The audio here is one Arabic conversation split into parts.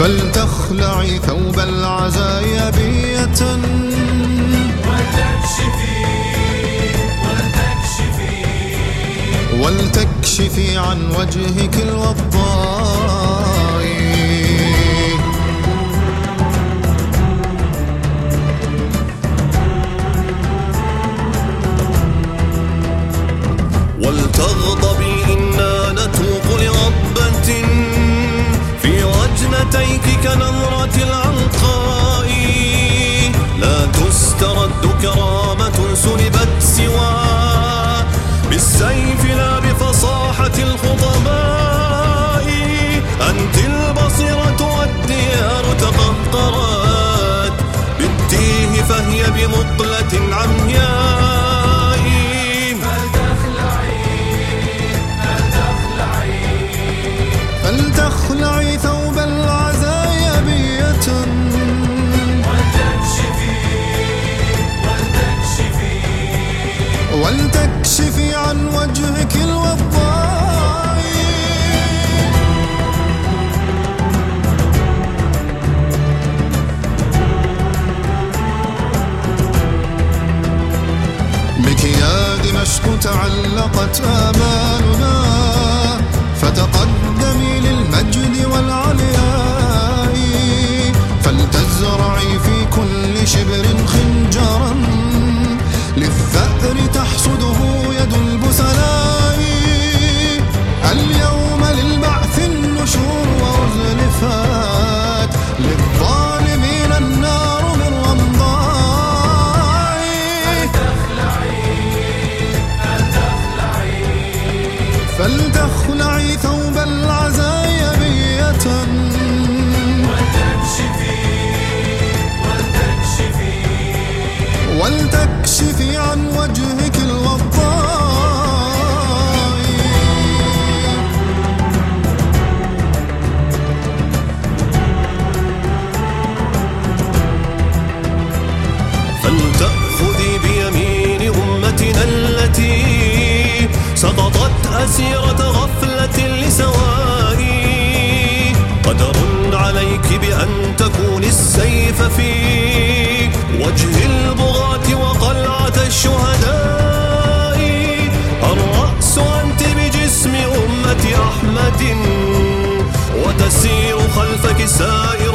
فلتخلعي ثوب العزايا بية ولتكشفي ولتكشفي ولتكشفي عن وجهك الوضاء بمقلة عمياء فلتخلعي ثوب العزايا بية. ولتكشفي ولتكشفي يا دمشق تعلقت آمالنا. فلتأخذي بيمين أمتنا التي سقطت أسيرة غفلة لسوائي. قدر عليك بأن تكون السيف في وجه البغاة وقلعة الشهداء. الرأس أنت بجسم أمة أحمد وتسير خلفك سائر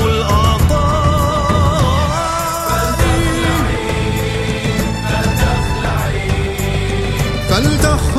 知道。